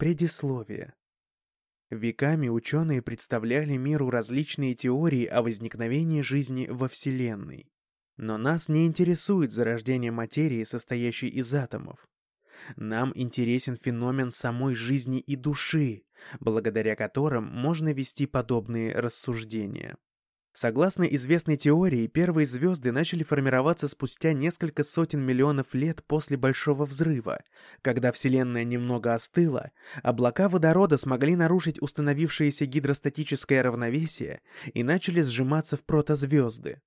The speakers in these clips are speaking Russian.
Предисловие. Веками ученые представляли миру различные теории о возникновении жизни во Вселенной. Но нас не интересует зарождение материи, состоящей из атомов. Нам интересен феномен самой жизни и души, благодаря которым можно вести подобные рассуждения. Согласно известной теории, первые звезды начали формироваться спустя несколько сотен миллионов лет после Большого Взрыва. Когда Вселенная немного остыла, облака водорода смогли нарушить установившееся гидростатическое равновесие и начали сжиматься в протозвезды.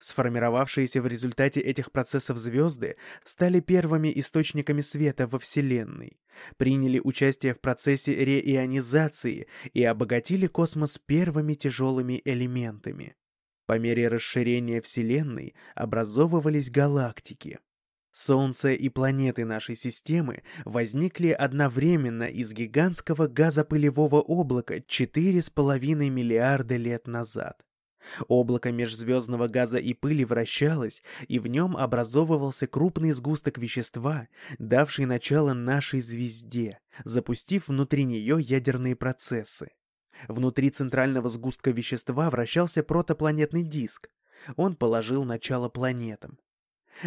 Сформировавшиеся в результате этих процессов звезды стали первыми источниками света во Вселенной, приняли участие в процессе реионизации и обогатили космос первыми тяжелыми элементами. По мере расширения Вселенной образовывались галактики. Солнце и планеты нашей системы возникли одновременно из гигантского газопылевого облака 4,5 миллиарда лет назад. Облако межзвездного газа и пыли вращалось, и в нем образовывался крупный сгусток вещества, давший начало нашей звезде, запустив внутри нее ядерные процессы. Внутри центрального сгустка вещества вращался протопланетный диск. Он положил начало планетам.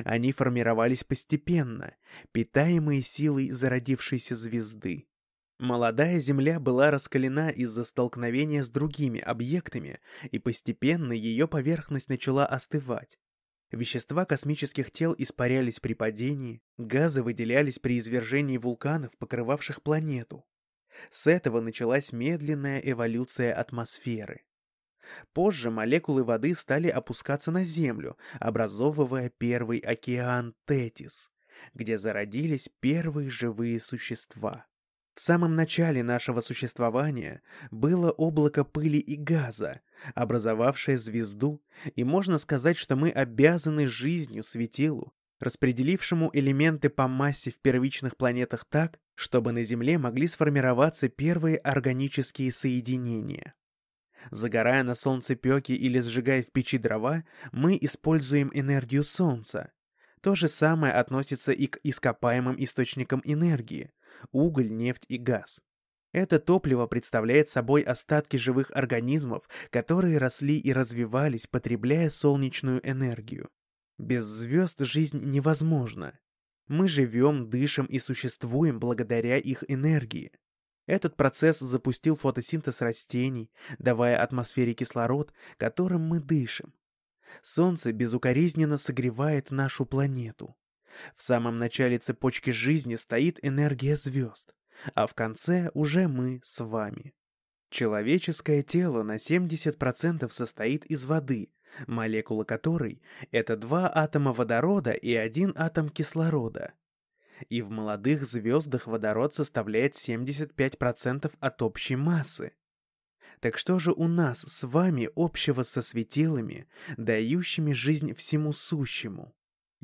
Они формировались постепенно, питаемые силой зародившейся звезды. Молодая Земля была раскалена из-за столкновения с другими объектами, и постепенно ее поверхность начала остывать. Вещества космических тел испарялись при падении, газы выделялись при извержении вулканов, покрывавших планету. С этого началась медленная эволюция атмосферы. Позже молекулы воды стали опускаться на Землю, образовывая первый океан Тетис, где зародились первые живые существа. В самом начале нашего существования было облако пыли и газа, образовавшее звезду, и можно сказать, что мы обязаны жизнью светилу, распределившему элементы по массе в первичных планетах так, чтобы на Земле могли сформироваться первые органические соединения. Загорая на солнцепёке или сжигая в печи дрова, мы используем энергию Солнца. То же самое относится и к ископаемым источникам энергии, уголь, нефть и газ. Это топливо представляет собой остатки живых организмов, которые росли и развивались, потребляя солнечную энергию. Без звезд жизнь невозможна. Мы живем, дышим и существуем благодаря их энергии. Этот процесс запустил фотосинтез растений, давая атмосфере кислород, которым мы дышим. Солнце безукоризненно согревает нашу планету. В самом начале цепочки жизни стоит энергия звезд, а в конце уже мы с вами. Человеческое тело на 70% состоит из воды, молекулы которой — это два атома водорода и один атом кислорода. И в молодых звездах водород составляет 75% от общей массы. Так что же у нас с вами общего со светилами, дающими жизнь всему сущему?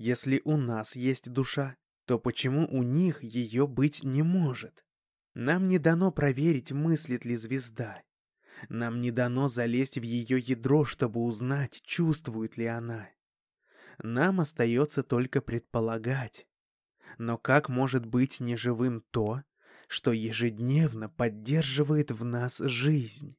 Если у нас есть душа, то почему у них ее быть не может? Нам не дано проверить, мыслит ли звезда. Нам не дано залезть в ее ядро, чтобы узнать, чувствует ли она. Нам остается только предполагать. Но как может быть неживым то, что ежедневно поддерживает в нас жизнь?